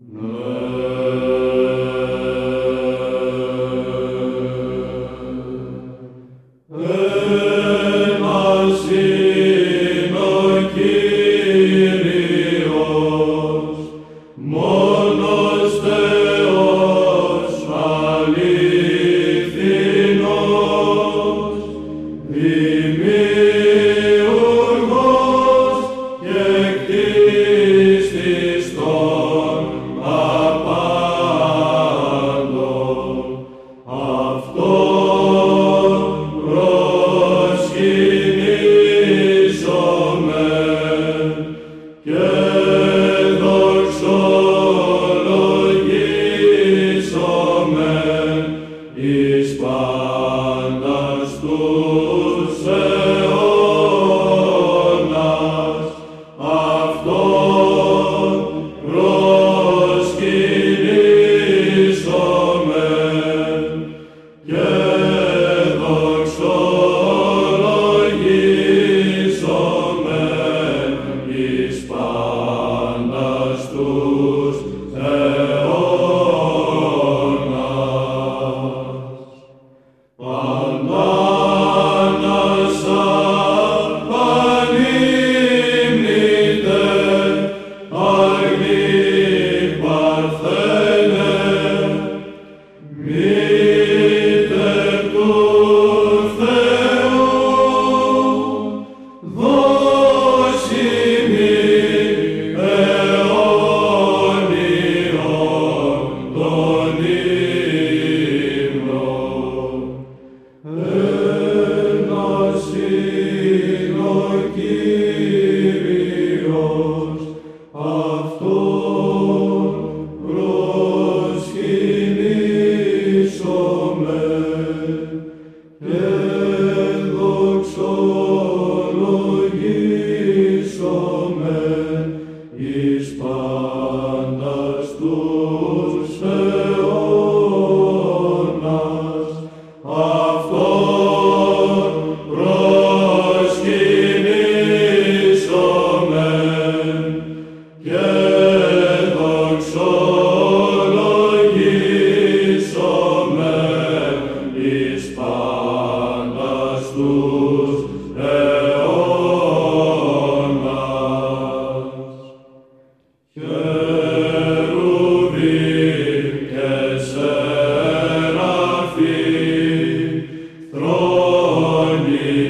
No. Meu is by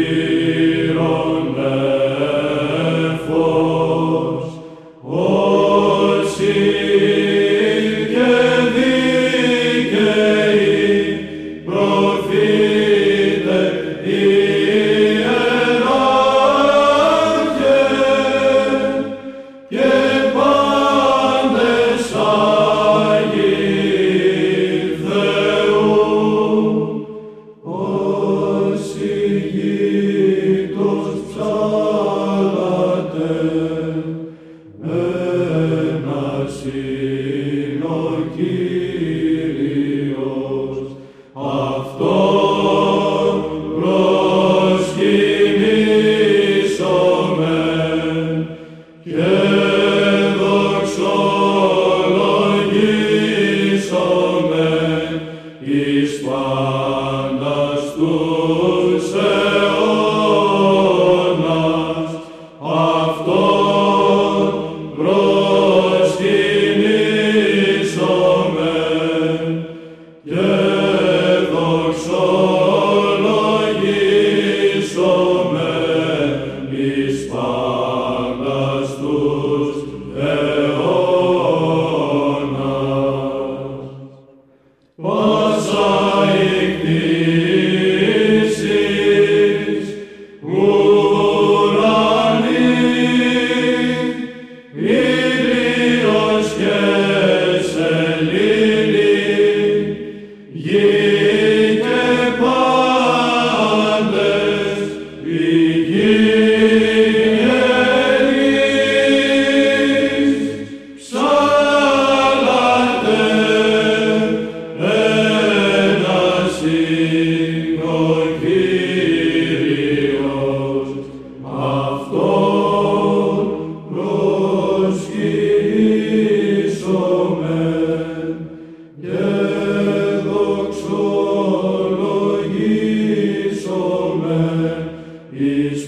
Amen.